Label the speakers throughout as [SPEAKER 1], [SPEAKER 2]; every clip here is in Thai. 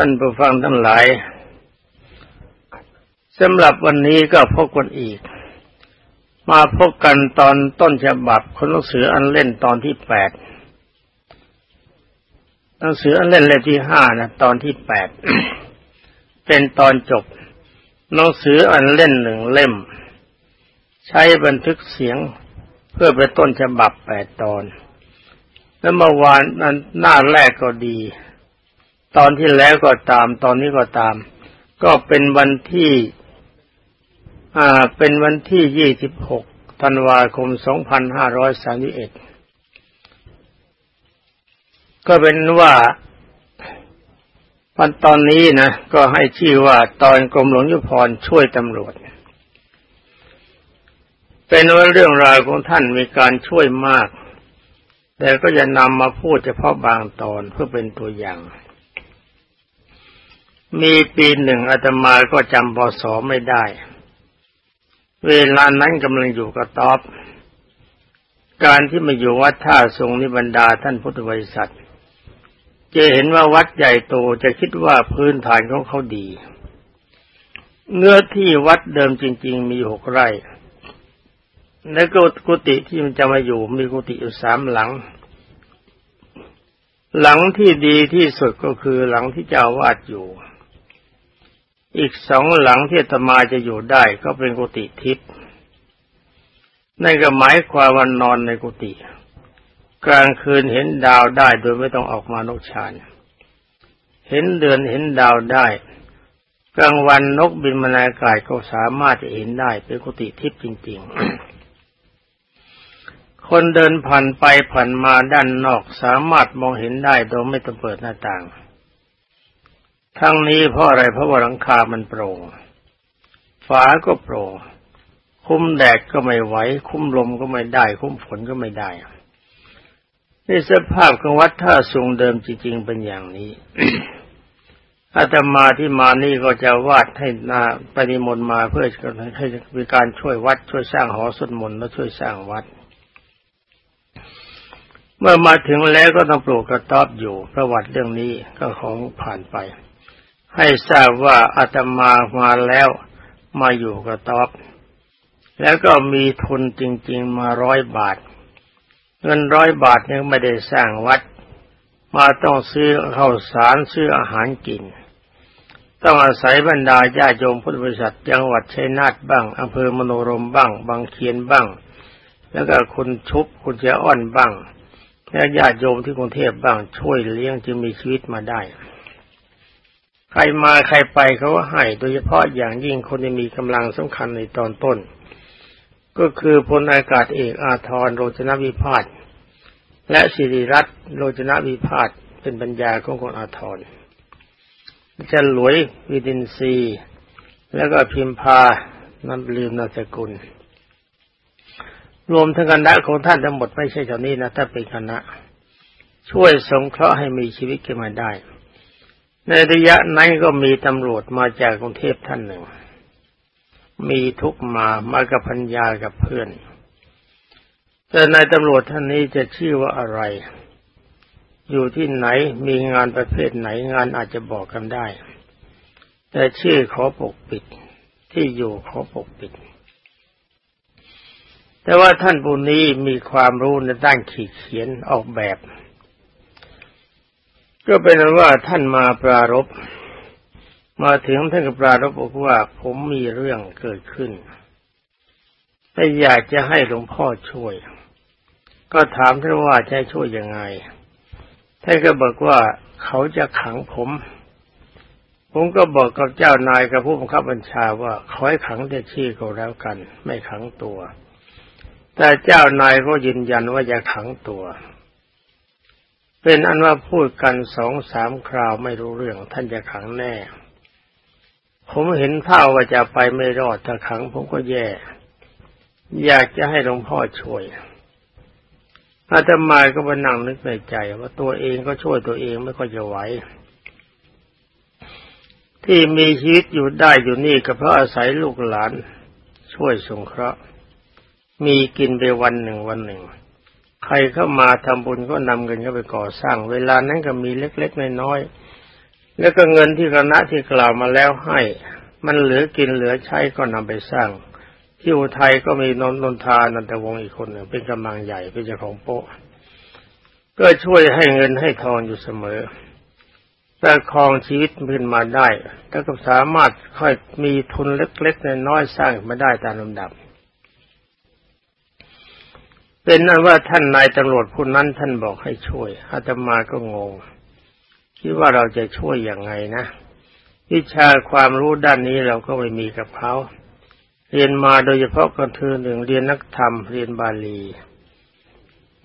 [SPEAKER 1] ท่านผู้ฟังทั้งหลายสำหรับวันนี้ก็พบกันอีก มาพบกันตอนต้นฉบับคนหนังสืออันเล่นตอนที่แปดหนังสืออันเล่นเล่มที่ห้านะตอนที่แปดเป็นตอนจบหนังสืออันเล่นหนึ่งเล่ม ใช้บันทึกเสียงเพื่อเป็นต้นฉบับแปดตอน แล้วเมื่อวานนั้นหน้าแรกก็ดี ตอนที่แล้วก็ตาม ตอนนี้ก็ตาม ก็เป็นวันที่ อ่า เป็นวันที่ยี่สิบหกธันวาคมสองพันห้าร้อยสามสิบเอ็ดก็เป็นว่าวันตอนนี้นะก็ให้ชื่อว่าตอนกรมหลวงยุพรช่วยตำรวจ เป็นว่าเรื่องราวของท่านมีการช่วยมาก แต่ก็จะนำมาพูดเฉพาะบางตอนเพื่อเป็นตัวอย่าง มีปีหนึ่งอาตมาก็จำพศไม่ได้ เวลานั้นกำลังอยู่กับตอบ การที่มาอยู่วัดท่าทรงนิบรรดาท่านพุทธบริษัท จะเห็นว่าวัดใหญ่โตจะคิดว่าพื้นฐานของเขาดี เนื้อที่วัดเดิมจริง ๆ มีหกไร่ และก็กุฏิที่มันจะมาอยู่มีกุฏิอยู่สามหลังหลังที่ดีที่สุดก็คือหลังที่เจ้าวาดอยู่ อีกสองหลังที่ตมาจะอยู่ได้ก็เป็นกุฏิทิพย์นั่นก็หมายความว่านอนในกุฏิกลางคืนเห็นดาวได้โดยไม่ต้องออกมานกชานเห็นเดือนเห็นดาวได้ กลางวันนกบินมาในอากาศก็สามารถจะเห็นได้เป็นกุฏิทิพย์จริง ๆ คนเดินผ่านไปผ่านมาด้านนอกสามารถมองเห็นได้โดยไม่ต้องเปิดหน้าต่าง ทั้งนี้เพราะอะไรเพราะว่าหลังคามันโปร่ง ฝาก็โปร่ง คุ้มแดดก็ไม่ไหว คุ้มลมก็ไม่ได้ คุ้มฝนก็ไม่ได้ในสภาพของวัดท่าสูงเดิมจริงๆเป็นอย่างนี้อาตมาที่มานี่ก็จะวาดให้นาปฏิมนมาเพื่อให้มีการช่วยวัดช่วยสร้างหอสวดมนต์และช่วยสร้างวัด เมื่อมาถึงแล้วก็ต้องปลูกกระต๊อบอยู่ ประวัติเรื่องนี้ก็ของผ่านไป ให้ทราบว่าอาตมามาแล้วมาอยู่กระต๊อบ แล้วก็มีทุนจริง ๆ มาร้อยบาท เงินร้อยบาทยังไม่ได้สร้างวัด มาต้องซื้อข้าวสารซื้ออาหารกิน ต้องอาศัยบรรดาญาโยมพุทธบริษัทจังหวัดชัยนาทบ้างอำเภอมโนรมบ้าง บางเคียนบ้าง แล้วก็คุณชุบคุณเจ้าอ้อนบ้างและญาติโยมที่กรุงเทพบ้างช่วยเลี้ยงจึงมีชีวิตมาได้ ใครมาใครไปเขาก็ให้โดยเฉพาะอย่างยิ่งคนที่มีกำลังสำคัญในตอนต้น ก็คือพลอากาศเอกอาทรโรจนวิพาทและสิริรัตน์โรจนวิพาทเป็นปัญญาของคนอาทรจะหลวยวิดินซีแล้วก็พิมพานันลืมนาสกุล รวมทั้งคณะของท่านทั้งหมดไม่ใช่เท่านี้นะถ้าเป็นคณะ ช่วยสงเคราะห์ให้มีชีวิตขึ้นมาได้ ในระยะนั้นก็มีตำรวจมาจากกรุงเทพท่านหนึ่ง มีทุกมามากับพัญญากับเพื่อน แต่นายตำรวจท่านนี้จะชื่อว่าอะไร อยู่ที่ไหนมีงานประเภทไหนงานอาจจะบอกกันได้ แต่ชื่อขอปกปิด ที่อยู่ขอปกปิด แต่ว่าท่านผู้นี้มีความรู้ในด้านขีดเขียนออกแบบ ก็เป็นว่าท่านมาปรารบมาถึงท่านกับปรารบบอกว่าผมมีเรื่องเกิดขึ้นแต่อยากจะให้หลวงพ่อช่วย ก็ถามท่านว่าจะช่วยยังไง ท่านก็บอกว่าเขาจะขังผม ผมก็บอกกับเจ้านายกับผู้บังคับบัญชาว่าขอให้ขังแต่ชื่อก็แล้วกัน ไม่ขังตัว แต่เจ้านายก็ยืนยันว่าจะขังตัว เป็นอันว่าพูดกันสองสามคราวไม่รู้เรื่อง ท่านจะขังแน่ ผมเห็นท่าว่าจะไปไม่รอดถ้าขังผมก็แย่ อยากจะให้หลวงพ่อช่วยอาตมาก็มานั่งนึกในใจ ว่าตัวเองก็ช่วยตัวเองไม่ค่อยจะไหวที่มีชีวิตอยู่ได้อยู่นี่ก็เพราะอาศัยลูกหลาน ช่วยสงเคราะห์มีกินไปวันหนึ่งวันหนึ่ง ใครเข้ามาทำบุญก็นำเงินเข้าไปก่อสร้าง เวลานั้นก็มีเล็กๆน้อยๆแล้วก็เงินที่คณะที่กล่าวมาแล้วให้ มันเหลือกินเหลือใช้ก็นำไปสร้าง ที่อุทัยก็มีนนนนทานันตวงศ์อีกคนหนึ่งเป็นกำลังใหญ่เป็นเจ้าของโป๊ะก็ช่วยให้เงินให้ทองอยู่เสมอประคองชีวิตขึ้นมาได้แล้วก็สามารถค่อยมีทุนเล็กๆน้อยๆสร้างมาได้ตามลำดับ เป็นนั้นว่าท่านนายตำรวจผู้นั้นท่านบอกให้ช่วยอาตมาก็งง คิดว่าเราจะช่วยอย่างไงนะ วิชาความรู้ด้านนี้เราก็ไม่มีกับเขาเรียนมาโดยเฉพาะกันเธอหนึ่งเรียนนักธรรมเรียนบาลี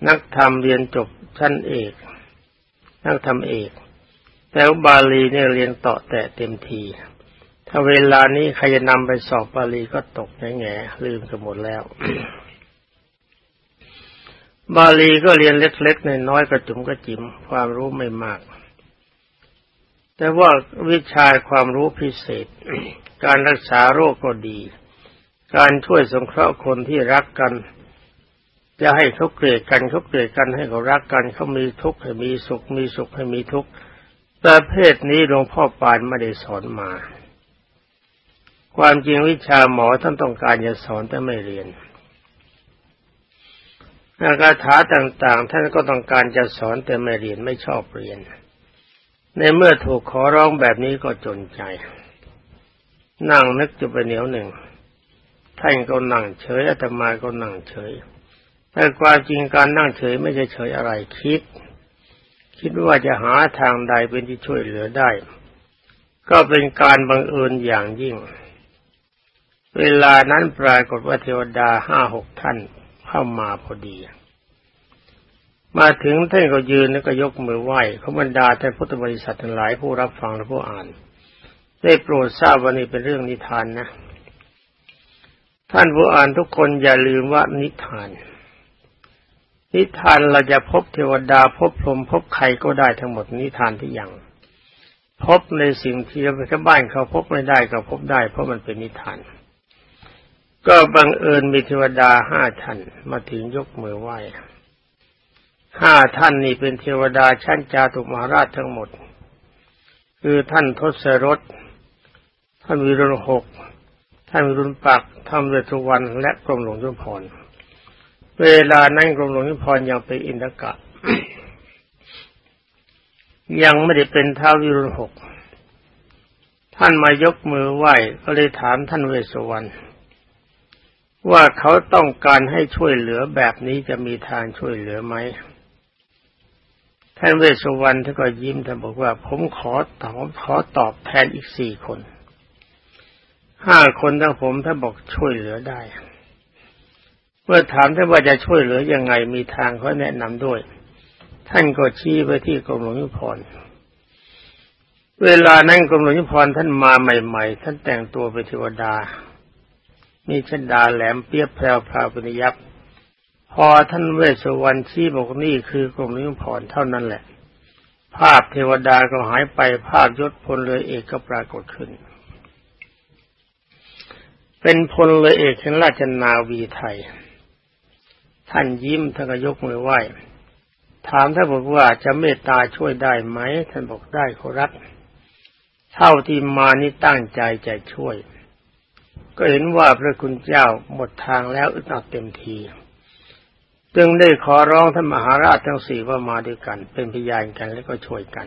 [SPEAKER 1] นักธรรมเรียนจบชั้นเอก นักธรรมเอก แล้วบาลีเนี่ยเรียนต่อแต่เต็มที ถ้าเวลานี้ใครจะนำไปสอบบาลีก็ตกแง่ลืมกันหมดแล้ว บาลีก็เรียนเล็กๆในน้อยกระจุมกระจิ๋มความรู้ไม่มาก แต่ว่าวิชาความรู้พิเศษ การรักษาโรคก็ดี การช่วยสงเคราะห์คนที่รักกัน จะให้เขาเกลียดกันเขาเกลียดกันให้เขารักกันเขามีทุกข์ให้มีสุขมีสุขให้มีทุกข์ประเภทนี้หลวงพ่อปานไม่ได้สอนมา ความจริงวิชาหมอท่านต้องการจะสอนแต่ไม่เรียน คาถาต่าง ๆ ท่านก็ต้องการจะสอนแต่ไม่เรียนไม่ชอบเรียน ในเมื่อถูกขอร้องแบบนี้ก็จนใจ นั่งนึกจะไปเหนียวหนึ่ง ท่านก็นั่งเฉยอาตมาก็นั่งเฉย แต่ความจริงการนั่งเฉยไม่ใช่เฉยอะไรคิด คิดว่าจะหาทางใดเป็นที่ช่วยเหลือได้ ก็เป็นการบังเอิญอย่างยิ่ง เวลานั้นปรากฏว่าเทวดาห้าหกท่าน เข้ามาพอดี มาถึงท่านก็ยืนแล้วก็ยกมือไหว้เขาบรรดาท่านพุทธบริษัททั้งหลายผู้รับฟังและผู้อ่าน ได้โปรดทราบว่านี่เป็นเรื่องนิทานนะ ท่านผู้อ่านทุกคนอย่าลืมว่านิทาน นิทานเราจะพบเทวดาพบพรหมพบใครก็ได้ทั้งหมดนิทานที่ยังพบในสิ่งที่ชาวบ้านเขาพบไม่ได้ก็พบได้ เพราะมันเป็นนิทาน ก็บังเอิญมีเทวดาห้าท่านมาถึงยกมือไหว้ห้าท่านนี่เป็นเทวดาชั้นจาตุมหาราชทั้งหมด คือท่านทศรถท่านวิรุณหกท่านวิรุณปักท่านเวทุวันและกรมหลวงจุฬพรเวลานั้นกรมหลวงนิพนธ์ยังเป็นอินทกะ ยังไม่ได้เป็นท้าวิรุณหกท่านมายกมือไหว้ก็เลยถามท่านเวสสวรรณ ว่าเขาต้องการให้ช่วยเหลือแบบนี้จะมีทางช่วยเหลือไหมท่านเวสวรรณท่านก็ยิ้มท่านบอกว่า ผมขอตอบขอตอบแทนอีกสี่คนห้าคนทั้งผมท่านบอกช่วยเหลือได้ เมื่อถามท่านว่าจะช่วยเหลือยังไงมีทางเขาแนะนำด้วย ท่านก็ชี้ไปที่กรมหลวงยุพรเวลานั้นกรมหลวงยุพรท่านมาใหม่ ๆ ท่านแต่งตัวเป็นเทวดา มีเชันดาแหลมเปียบแพรวพราวปนิยับพอท่านเวสสวรรณชี้บอกนี่คือกรมหลวงยุพรเท่านั้นแหละ ภาพเทวดาก็หายไปภาพยศพลเรือเอกก็ปรากฏขึ้น เป็นพลเรือเอกแห่งราชนาวีไทย ท่านยิ้มท่านก็ยกมือไหว้ ถามท่านบอกว่าจะเมตตาช่วยได้ไหม ท่านบอกได้ขอรับเท่าที่มานี่ตั้งใจจะช่วย ก็เห็นว่าพระคุณเจ้าหมดทางแล้วอึดอัดเต็มทีจึงได้ขอร้องท่านมหาราชทั้งสี่ว่ามาด้วยกัน เป็นพยานกันแล้วก็ช่วยกัน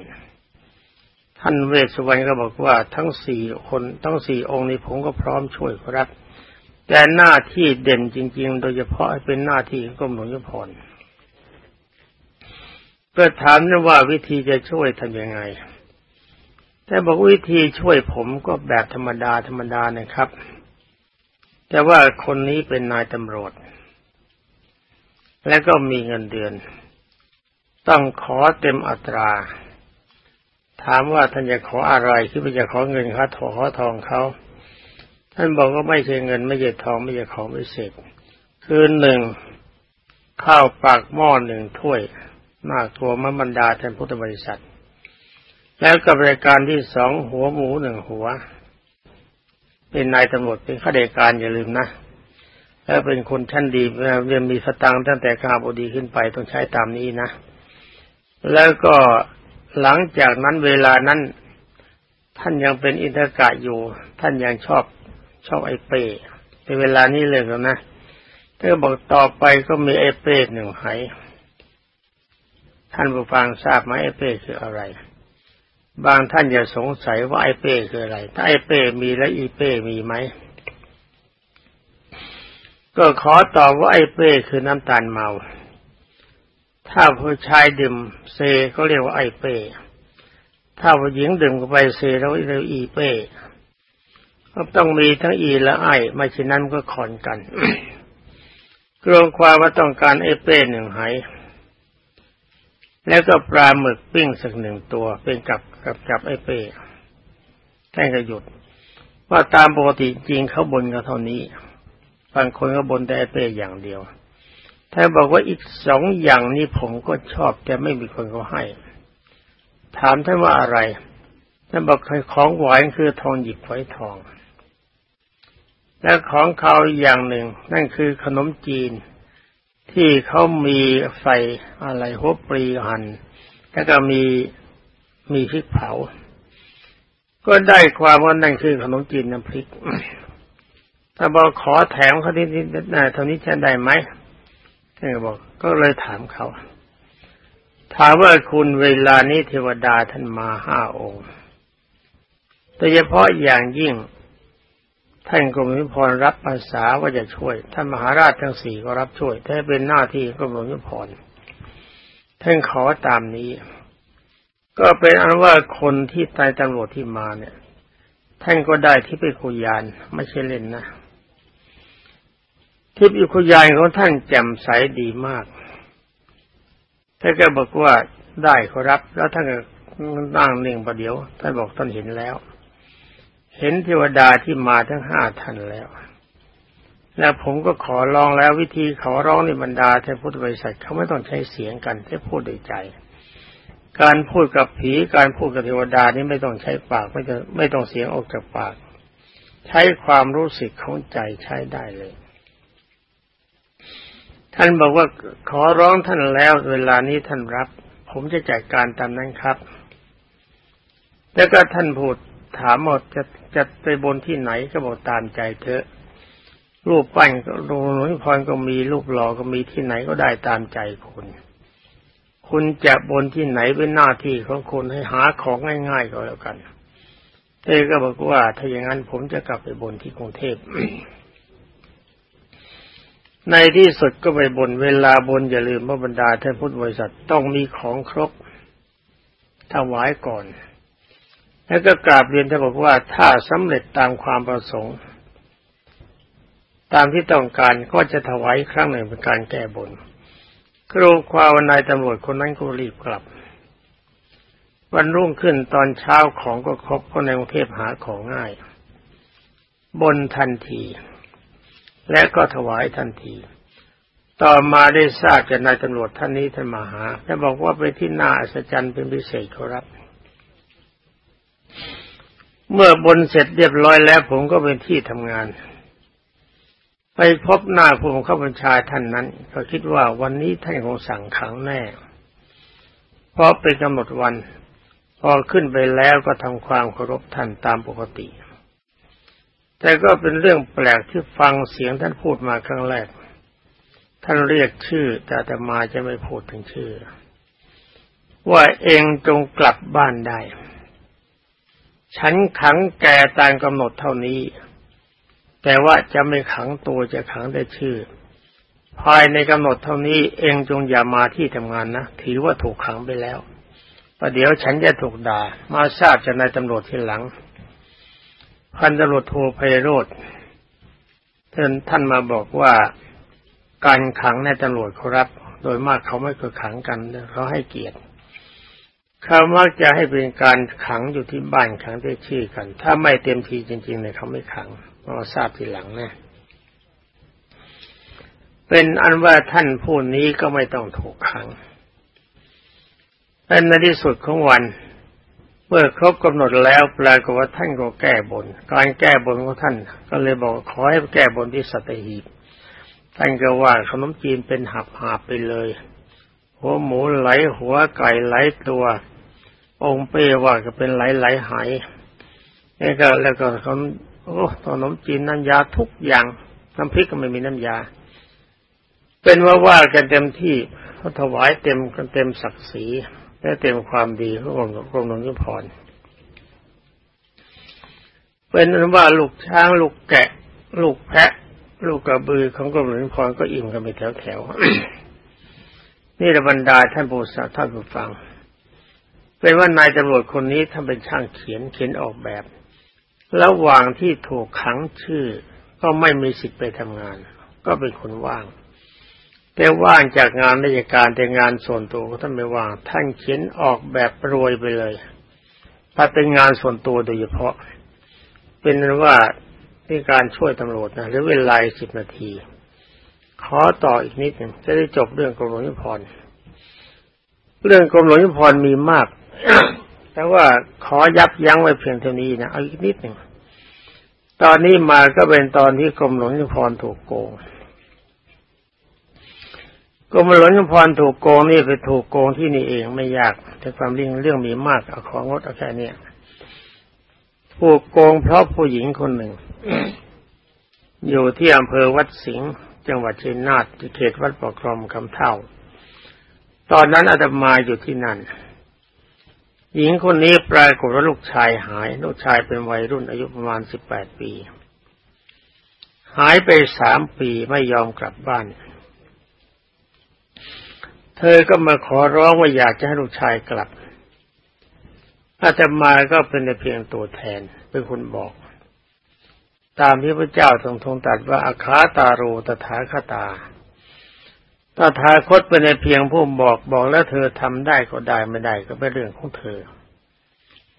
[SPEAKER 1] ท่านเวสสุวรรณก็บอกว่าทั้งสี่คนทั้งสี่องค์นี้ผมก็พร้อมช่วยครับ แต่หน้าที่เด่นจริง ๆ โดยเฉพาะเป็นหน้าที่ของกรมหลวงยุพรก็ถามนะว่าวิธีจะช่วยทำยังไง แต่บอกวิธีช่วยผมก็แบบธรรมดาธรรมดานะครับ แต่ว่าคนนี้เป็นนายตำรวจ และก็มีเงินเดือน ต้องขอเต็มอัตรา ถามว่าท่านจะขออะไรที่จะขอเงินค่าถอขอทองเขา ท่านบอกว่าไม่ใช่เงินไม่ใช่ทองไม่ใช่ของพิเศษคือหนึ่งข้าวปากหม้อหนึ่งถ้วยมากตัวมบรรดาท่านพุทธบริษัท แล้วกับรายการที่สองหัวหมูหนึ่งหัว เป็นนายตำรวจเป็นข้าราชการอย่าลืมนะแล้วเป็นคนชั้นดีเรียนมีสตังค์ตั้งแต่ข้าบดีขึ้นไปต้องใช้ตามนี้นะ แล้วก็หลังจากนั้นเวลานั้น ท่านยังเป็นอินทกะอยู่ ท่านยังชอบชอบไอ้เป้ในเวลานี้เลยแล้วนะเธอบอกต่อไปก็มีไอ้เป้หนึ่งหายท่านผู้ฟังทราบไหมไอ้เป้คืออะไร บางท่านจะสงสัยว่าไอ้เป้คืออะไร ถ้าไอ้เป้มีแล้วอีเป้มีไหม ก็ขอตอบว่าไอ้เป้คือน้ำตาลเมา ถ้าผู้ชายดื่มเซเขาเรียกว่าไอ้เป้ ถ้าผู้หญิงดื่มเข้าไปเซแล้วเรียกอีเป้ก็ต้องมีทั้งอีและไอไม่เช่นนั้นก็ขอนกันกรวงความว่าต้องการไอ้เป้หนึ่งหายแล้วก็ปลาหมึกปิ้งสักหนึ่งตัวเป็นกับ กับกับไอ้เป้แท่งก็หยุด ว่าตามปกติจริงเขาบนกันเท่านี้บางคนก็บนแต่ไอ้เป้อย่างเดียวถ้านบอกว่าอีกสองอย่างนี้ผมก็ชอบแต่ไม่มีคนเขาให้ ถามท่านว่าอะไรท่านบอกของหวานคือทองหยิบไว้ทอง และของเขาอย่างหนึ่ง นั่นคือขนมจีน ที่เขามีใส่อะไรหัวปรีหันแล้วก็มี มีพริกเผา ก็ได้ความว่านั่นคือขนมจีนน้ำพริก ถ้าบอกขอแถมเขาที่นี่เท่านี้จะได้ไหมท่านบอก ก็เลยถามเขา ถามว่าคุณเวลานี้เทวดาท่านมาห้าองค์โดยเฉพาะอย่างยิ่ง ท่านกรมยุพรรับภาษาว่าจะช่วย ท่านมหาราชทั้งสี่ก็รับช่วยถ้าเป็นหน้าที่กรมยุพรท่านขอตามนี้ ก็เป็นอันว่าคนที่ตายตำรวจที่มาเนี่ย ท่านก็ได้ที่ไปคุยานไม่ใช่เล่นนะ ทิพย์คุยานของท่านแจ่มใสดีมากท่านก็บอกว่าได้ขอรับ แล้วท่านก็นั่งนิ่งประเดี๋ยว ท่านบอกท่านเห็นแล้ว เห็นเทวดาที่มาทั้งห้าท่านแล้ว แล้วผมก็ขอร้องแล้ววิธีขอร้องในบรรดาเทพุทธบริษัทเขาไม่ต้องใช้เสียงกันแค่พูดด้วยใจ การพูดกับผีการพูดกับเทวดานี่ไม่ต้องใช้ปากไม่ต้องไม่ต้องเสียงออกจากปาก ใช้ความรู้สึกของใจใช้ได้เลย ท่านบอกว่าขอร้องท่านแล้วเวลานี้ท่านรับ ผมจะจัดการตามนั้นครับ แล้วก็ท่านพูดถามหมดจะจะไปบนที่ไหนก็บอกตามใจเถอะ รูปปั้นก็หลวงหลวงพรก็มีรูปหล่อก็มีที่ไหนก็ได้ตามใจคุณ คุณจะบนที่ไหนเป็นหน้าที่ของคุณให้หาของง่ายๆก็แล้วกันเธอก็บอกว่า ถ้าอย่างนั้นผมจะกลับไปบนที่กรุงเทพในที่สุดก็ไปบนเวลาบนอย่าลืมว่าบรรดาท่านพุทธบริษัทต้องมีของครบถวายก่อน แล้วก็กราบเรียนท่านบอกว่าถ้าสำเร็จตามความประสงค์ ตามที่ต้องการก็จะถวายครั้งหนึ่งเป็นการแก้บน ครูความนายตำรวจคนนั้นก็รีบกลับ วันรุ่งขึ้นตอนเช้าของก็ครบเพราะในกรุงเทพหาของง่าย บนทันที และก็ถวายทันที ต่อมาได้ทราบจากนายตำรวจท่านนี้ท่านมาหาและบอกว่าไปที่นาอัศจรรย์เป็นพิเศษครับ เมื่อบนเสร็จเรียบร้อยแล้วผมก็เป็นที่ทำงาน ไปพบหน้าผู้บังคับบัญชาท่านนั้น ก็คิดว่าวันนี้ท่านคงสั่งขังแน่เพราะเป็นกำหนดวัน พอขึ้นไปแล้วก็ทำความเคารพท่านตามปกติ แต่ก็เป็นเรื่องแปลกที่ฟังเสียงท่านพูดมาครั้งแรก ท่านเรียกชื่อ แต่แต่มาจะไม่พูดถึงชื่อ ว่าเองจงกลับบ้านได้ ฉันขังแกตามกำหนดเท่านี้ แต่ว่าจะไม่ขังตัวจะขังได้ชื่อ ภายในกำหนดเท่านี้เองจงอย่ามาที่ทำงานนะ ถือว่าถูกขังไปแล้วประเดี๋ยวฉันจะถูกด่า มาทราบจากนายตำรวจทีหลัง พันตำรวจโทไพโรธท่านท่านมาบอกว่าการขังในตำรวจเขารับ โดยมากเขาไม่เคยขังกันเขาให้เกียรติเขามักจะให้เป็นการขังอยู่ที่บ้านขังได้ชื่อกัน ถ้าไม่เต็มทีจริงๆเนี่ยเขาไม่ขัง เราทราบทีหลังนะเป็นอันว่าท่านผู้นี้ก็ไม่ต้องถูกขังเป็นในที่สุดของวัน เมื่อครบกำหนดแล้วปรากฏว่าท่านก็แก้บน การแก้บนของท่าน ก็เลยบอกขอให้แก้บนที่สัตหีบท่านก็ว่าขนมจีนเป็นหับหาไปเลย หัวหมูไหลหัวไก่ไหลตัว องค์เป้ว่าก็เป็นไหลไหลหายแล้วก็แล้วก็ขน โอ้ขนมจีนน้ำยาทุกอย่างน้ำพริกก็ไม่มีน้ำยา เป็นว่าว่ากันเต็มที่เขาถวายเต็มกันเต็มศักดิ์ศรีและเต็มความดีของกรมกรมหลวงยุพรเป็นว่าลูกช้างลูกแกะ ลูกแพะ ลูกกระบือของกรมหลวงยุพรก็อิ่มกันไปแถวแถวนี่ระบรรดาท่านผู้สัท่านผู้ฟังเป็นว่านายตำรวจคนนี้ท่านเป็นช่างเขียนเขียนออกแบบ ระหว่างที่ถูกขังชื่อ ก็ไม่มีสิทธิ์ไปทำงาน ก็เป็นคนว่าง แต่ว่างจากงานราชการแต่งานส่วนตัวท่านไม่ว่าง ท่านเขียนออกแบบรวยไปเลย ถ้าเป็นงานส่วนตัวโดยเฉพาะ เป็นว่าที่การช่วยตำรวจนะหรือเวลาสิบนาที ขอต่ออีกนิดหนึ่งจะได้จบเรื่องกรมหลวงยุพรเรื่องกรมหลวงยุพรมีมาก แต่ว่าขอยับยั้งไว้เพียงเท่านี้นะเอาอีกนิดหนึ่งตอนนี้มาก็เป็นตอนที่กรมหลวงยุพรถูกโกงกรมหลวงยุพรถูกโกงนี่ไปถูกโกงที่นี่เองไม่ยากแต่ความเรื่องเรื่องมีมากเอาของงดเอาแค่นี้ถูกโกงเพราะผู้หญิงคนหนึ่ง อยู่ที่อำเภอวัดสิงห์จังหวัดชัยนาทที่เขตวัดปกครองคำเท่า ตอนนั้นอาตมาอยู่ที่นั่น หญิงคนนี้ปรากฏว่าลูกชายหาย ลูกชายเป็นวัยรุ่นอายุประมาณสิบแปดปี หายไปสามปีไม่ยอมกลับบ้าน เธอก็มาขอร้องว่าอยากจะให้ลูกชายกลับ อาตมาก็เป็นเพียงตัวแทนเป็นคนบอก ตามที่พระเจ้าทรงทรงตรัสว่าอาคาตาโรตถาคตาต ถาคตเป็นเพียงผู้บอกบอกแล้วเธอทำได้ก็ได้ไม่ได้ก็เป็นเรื่องของเธอ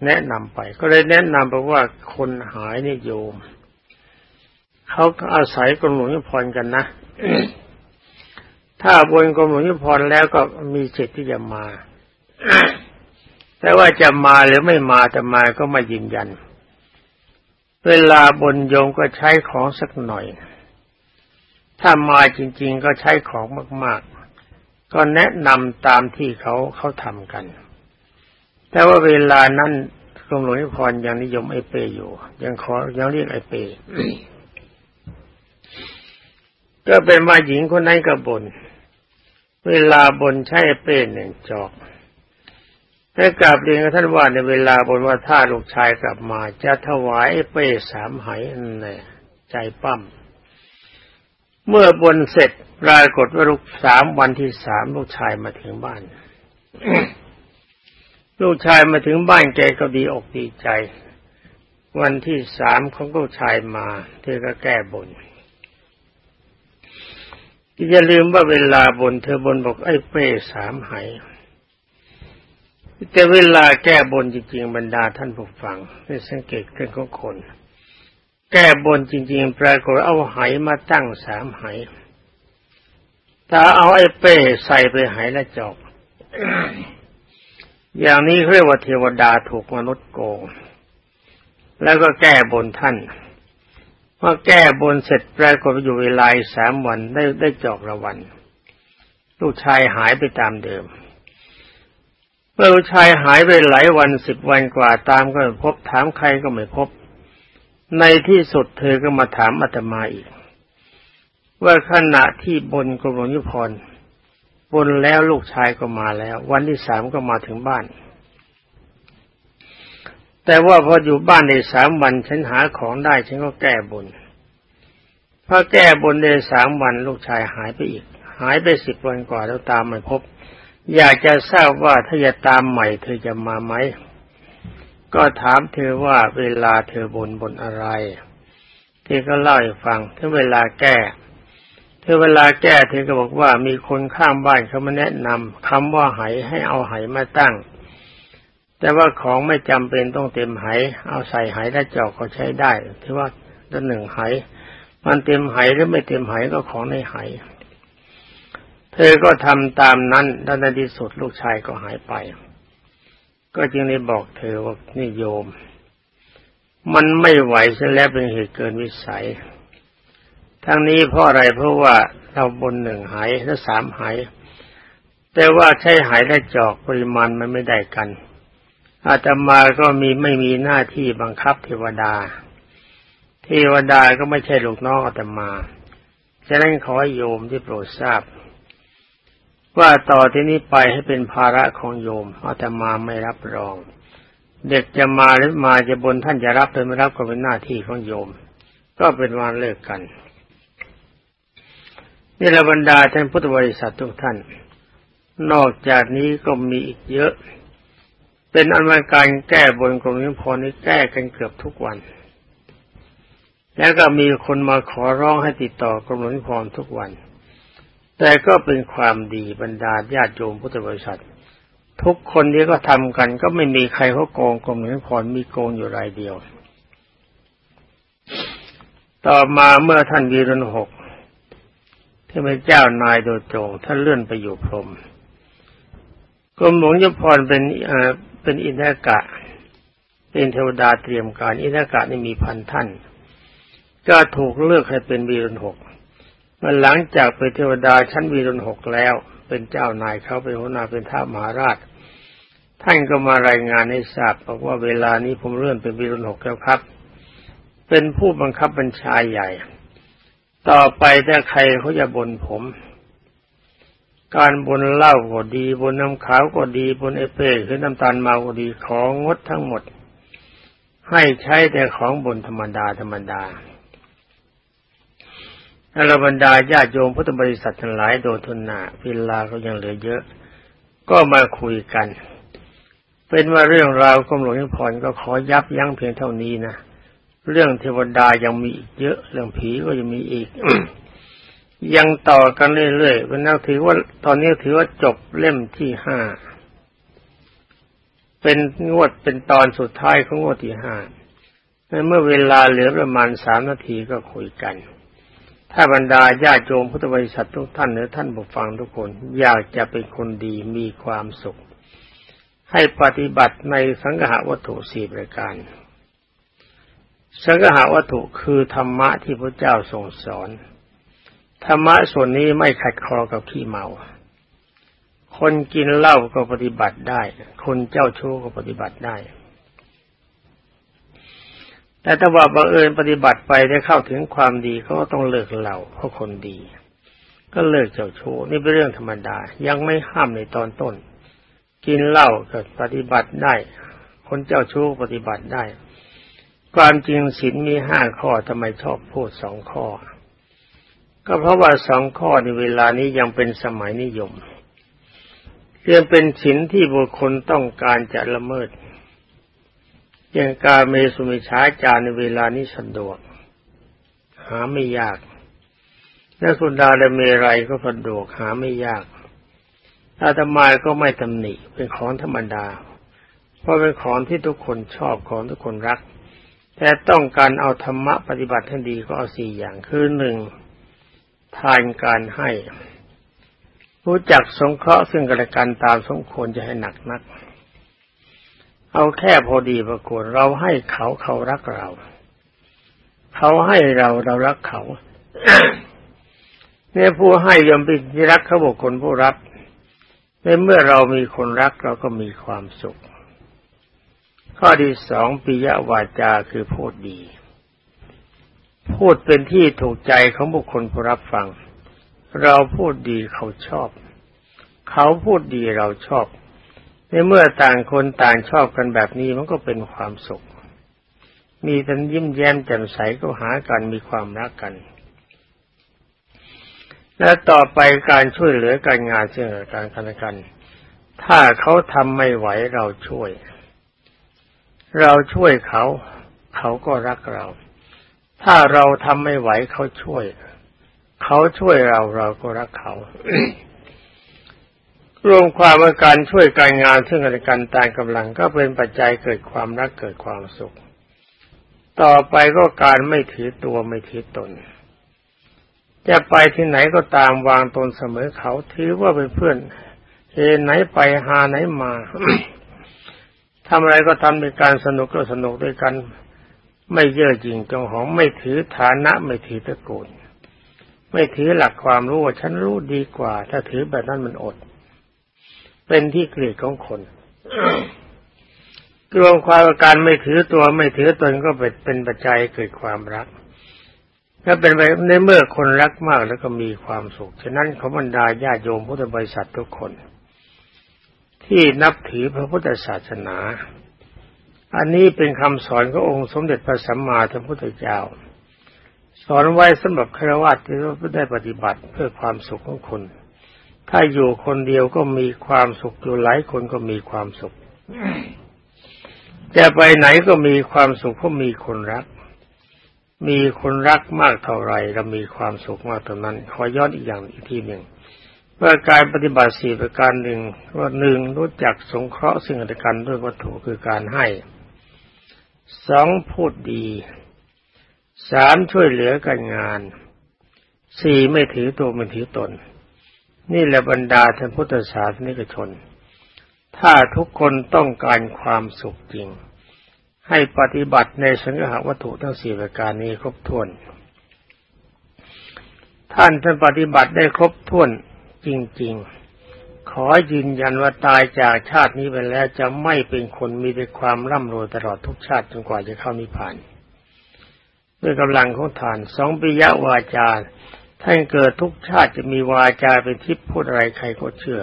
[SPEAKER 1] แนะนำไป ก็เลยแนะนำไปว่าคนหายนี่โยมเขาอาศัยกรมหลวงยุพรกันนะถ้าบนกรมหลวงยุพรแล้วก็มีสิทธิ์ที่จะมาแต่ว่าจะมาหรือไม่มาแต่มาก็ไม่ยืนยัน เวลาบนโยมก็ใช้ของสักหน่อย ถ้ามาจริง ๆ ก็ใช้ของมาก ๆ ก็แนะนำตามที่เขาเขาทำกัน แต่ว่าเวลานั้นกรมหลวงพ่พรยังนิยมไอเปอยู่ ยังขอยังเรียกไอเปก็เป็นมาหญิงคนนั้นก็บน เวลาบนใช้เป้หนึ่งจอกได้กราบเรียนกับท่านว่าในเวลาบนว่าถ้าลูกชายกลับมา จะถวายเป้สามไหนั่นใจปั้ม เมื่อบนเสร็จปรากฏว่าลูกสามวันที่สามลูกชายมาถึงบ้าน ลูกชายมาถึงบ้านแกก็ดีอกดีใจ วันที่สามของลูกชายมาเธอก็แก้บนอย่าลืมว่าเวลาบนเธอบนบอกไอ้เป้สามไหแต่เวลาแก้บนจริงๆบรรดาท่านผู้ฟังได้สังเกตเรื่องของคน แก้บนจริง ๆ ปรากฏเอาไหมาตั้งสามไหถ้าเอาไอ้เป้ใส่ไปไหละจอกอย่างนี้เรียกว่าเทวดาถูกมนุษย์โกง แล้วก็แก้บนท่านเมื่อแก้บนเสร็จปรากฏอยู่เวลาสามวันได้ได้จอกละวัน ลูกชายหายไปตามเดิม เมื่อลูกชายหายไปหลายวันสิบวันกว่าตามก็ไม่พบถามใครก็ไม่พบ ในที่สุดเธอก็มาถามอาตมาอีก ว่าขณะที่บนกรมหลวงยุพรบนแล้วลูกชายก็มาแล้ว วันที่สามก็มาถึงบ้าน แต่ว่าพออยู่บ้านในสามวันฉันหาของได้ฉันก็แก้บนพอแก้บนในสามวันลูกชายหายไปอีก หายไปสิบวันกว่าแล้วตามไม่พบ อยากจะทราบว่าถ้าจะตามใหม่เธอจะมาไหม ก็ถามเธอว่าเวลาเธอบนบนอะไร เธอก็เล่าให้ฟังถึงเวลาแก้ เธอเวลาแก้เธอก็บอกว่ามีคนข้างบ้านเขามาแนะนำคำว่าไหให้เอาไหมาตั้ง แต่ว่าของไม่จำเป็นต้องเต็มไห เอาใส่ไหและจอกก็ใช้ได้ถือว่าตัวหนึ่งไห มันเต็มไหหรือไม่เต็มไหก็ของในไห เธอก็ทำตามนั้นแล้วในที่สุดลูกชายก็หายไป ก็จึงได้บอกเธอว่านี่โยม มันไม่ไหวเสียแล้วเป็นเหตุเกินวิสัย ทั้งนี้เพราะอะไรเพราะว่าเราบนหนึ่งหายและสามหาย แต่ว่าใช้หายและจอกปริมาณมันไม่ได้กัน อาตมาก็มีไม่มีหน้าที่บังคับเทวดา เทวดาก็ไม่ใช่ลูกน้องอาตมา ฉะนั้นขอโยมที่โปรดทราบ ว่าต่อที่นี้ไปให้เป็นภาระของโยมอาตมาไม่รับรอง เด็กจะมาหรือมาจะบนท่านจะรับหรือไม่รับก็เป็นหน้าที่ของโยม ก็เป็นวันเลิกกันนี่ละบรรดาท่านพุทธบริษัททุกท่าน นอกจากนี้ก็มีอีกเยอะ เป็นอันว่าการแก้บนกรมนิพนธ์นี้แก้กันเกือบทุกวัน แล้วก็มีคนมาขอร้องให้ติดต่อกรมนิพนทุกวัน แต่ก็เป็นความดีบรรดาญาติโยมพุทธบริษัท ทุกคนที่ก็ทำกัน ก็ไม่มีใครเขาโกงกรมนิพนธ์มีโกงอยู่รายเดียว ต่อมาเมื่อท่านวีรนหกที่เป็นเจ้านายโดยตรงท่านเลื่อนไปอยู่พรมกรมหลวงยพรเป็นเป็นอินทกะ เป็นเทวดาเตรียมการอินทกะนี่มีพันท่าน ก็ถูกเลือกให้เป็นวีรุณหก มาหลังจากเป็นเทวดาชั้นวีรุณหกแล้ว เป็นเจ้านายเขาเป็นหัวหน้าเป็นท้ามหาราช ท่านก็มารายงานให้ทราบบอกว่าเวลานี้ผมเลื่อนเป็นวีรุณหกแล้วครับ เป็นผู้บังคับบัญชาใหญ่ ต่อไปถ้าใครเขาจะบ่นผม การบนเหล้าก็ดีบนน้ำขาวก็ดีบนเอเป้คือน้ำตาลมาก็ดีของงดทั้งหมด ให้ใช้แต่ของบนธรรมดาธรรมดา อรบรรดาญาติโยมพุทธบริษัททั้งหลายโดยทุนนาเวลาก็ยังเหลือเยอะ ก็มาคุยกัน เป็นว่าเรื่องราวกรมหลวงพรก็ขอยับยั้งเพียงเท่านี้นะเรื่องเทวดายังมีอีกเยอะ เรื่องผีก็ยังมีอีก ยังต่อกันเรื่อยๆวันนี้ถือว่าตอนนี้ถือว่าจบเล่มที่ห้าเป็นงวดเป็นตอนสุดท้ายของงวดที่ห้าเมื่อเวลาเหลือประมาณสามนาทีก็คุยกัน ถ้าบรรดาญาติโยมพุทธบริษัททุกท่านหรือท่านผู้ฟังทุกคน อยากจะเป็นคนดีมีความสุข ให้ปฏิบัติในสังหวัตถุสี่ประการ สังหวัตถุคือธรรมะที่พระเจ้าทรงสอน ธรรมะส่วนนี้ไม่ขัดคอกับขี้เมา คนกินเหล้าก็ปฏิบัติได้ คนเจ้าชู้ก็ปฏิบัติได้ แต่ถ้าว่าบังเอิญปฏิบัติไปได้เข้าถึงความดีเขาก็ต้องเลิกเหล้าเพราะคนดี ก็เลิกเจ้าชู้นี่เป็นเรื่องธรรมดา ยังไม่ห้ามในตอนต้น กินเหล้าก็ปฏิบัติได้ คนเจ้าชู้ปฏิบัติได้ ความจริงศีลมีห้าข้อทำไมชอบพูดสองข้อ ก็เพราะว่าสองข้อในเวลานี้ยังเป็นสมัยนิยมเรื่องเป็นสินที่บุคคลต้องการจะละเมิด อย่างการเมสุมิชาจารในเวลานี้สะดวก หาไม่ยากและสุดาและเมรัยก็สะดวกหาไม่ยากอาตมาก็ไม่ตำหนิเป็นของธรรมดา เพราะเป็นของที่ทุกคนชอบของทุกคนรัก แต่ต้องการเอาธรรมะปฏิบัติให้ดีก็เอาสี่อย่างคือหนึ่งทานการให้ รู้จักสงเคราะห์ซึ่งกันและกันตามสมควรจะให้หนักนัก เอาแค่พอดีประกวดเราให้เขาเขารักเรา เขาให้เราเรารักเขาเนี่ยผู้ให้ยอมเป็นที่รักเขาบุคคลผู้รับในเมื่อเรามีคนรักเราก็มีความสุข ข้อที่สองปิยวาจาคือพูดดี พูดเป็นที่ถูกใจของบุคคลผู้รับฟัง เราพูดดีเขาชอบ เขาพูดดีเราชอบ ในเมื่อต่างคนต่างชอบกันแบบนี้มันก็เป็นความสุข มีทันยิ้มแย้มแจ่มใสก็หากันมีความรักกัน และต่อไปการช่วยเหลือการงานเชื่อการกันกัน ถ้าเขาทำไม่ไหวเราช่วย เราช่วยเขา เขาก็รักเรา ถ้าเราทำไม่ไหวเขาช่วย เขาช่วยเราเราก็รักเขา รวมความว่าการช่วยการงานซึ่งกันและกันตามกำลังก็เป็นปัจจัยเกิดความรักเกิดความสุข ต่อไปก็การไม่ถือตัวไม่ถือตน จะไปที่ไหนก็ตามวางตนเสมอเขาถือว่าเป็นเพื่อนเฮไหนไปหาไหนมาทำอะไรก็ทำในการสนุกก็สนุกด้วยกัน ไม่เย่อหยิ่งจงหองไม่ถือฐานะไม่ถือตระกูลไม่ถือหลักความรู้ว่าฉันรู้ดีกว่า ถ้าถือแบบนั้นมันอด เป็นที่เกลียดของคนรวมความว่าการไม่ถือตัวไม่ถือตนก็เป็นเป็นปัจจัยเกิดความรัก ถ้าเป็นไปในเมื่อคนรักมากแล้วก็มีความสุข ฉะนั้นขบรรดาญาโยมพุทธบริษัททุกคน ที่นับถือพระพุทธศาสนา อันนี้เป็นคำสอนขององค์สมเด็จพระสัมมาสัมพุทธเจ้า สอนไว้สำหรับฆราวาสที่ได้ปฏิบัติเพื่อความสุขของคุณ ถ้าอยู่คนเดียวก็มีความสุขอยู่หลายคนก็มีความสุขจะไปไหนก็มีความสุขเพราะมีคนรัก มีคนรักมากเท่าไรเรามีความสุขมากเท่านั้น ขอย้อนอีกอย่างอีกทีหนึ่งว่าการปฏิบัติสี่ประการหนึ่งว่าหนึ่งรู้จักสงเคราะห์สิ่งอัตกันด้วยวัตถุคือการให้สองพูดดีสามช่วยเหลือกันงานสี่ไม่ถือตัวไม่ถือตน นี่แหละบรรดาท่านพุทธศาสนิกชน ถ้าทุกคนต้องการความสุขจริง ให้ปฏิบัติในสังหาวัตถุทั้งสี่ประการนี้ครบถ้วน ท่านท่านปฏิบัติได้ครบถ้วนจริง ๆ ขอยืนยันว่าตายจากชาตินี้ไปแล้วจะไม่เป็นคนมีแต่ความร่ำรวยตลอดทุกชาติจนกว่าจะเข้านิพพานด้วยกำลังของฐานสองปิยวาจา ท่านเกิดทุกชาติจะมีวาจาเป็นทิพย์พูดอะไรใครก็เชื่อ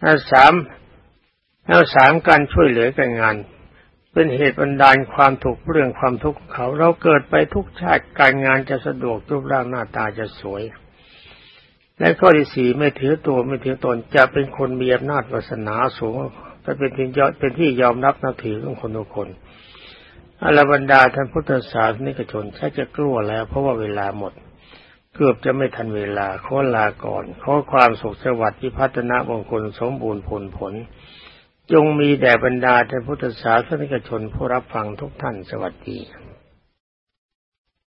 [SPEAKER 1] แล้วสามแล้วสามการช่วยเหลือกันงาน เป็นเหตุบันดาลความถูกเรื่องความทุกข์เขาเราเกิดไปทุกชาติการงานจะสะดวกรูปร่างหน้าตาจะสวย และข้อที่สี่ไม่ถือตัวไม่ถือตนจะเป็นคนมีอำนาจวาสนาสูงจะเป็นที่ยอเป็นที่ยอมรับนับถือของคนทุกคน อรบรรดาท่านพุทธศาสนิกชนใช้จะกลัวแล้ว เพราะว่าเวลาหมด เกือบจะไม่ทันเวลาขอลาก่อน ขอความสุขสวัสดิ์ที่พัฒนามงคลสมบูรณ์ผลผล จงมีแด่บรรดาท่านพุทธศาสนิกชนผู้รับฟังทุกท่านสวัสดี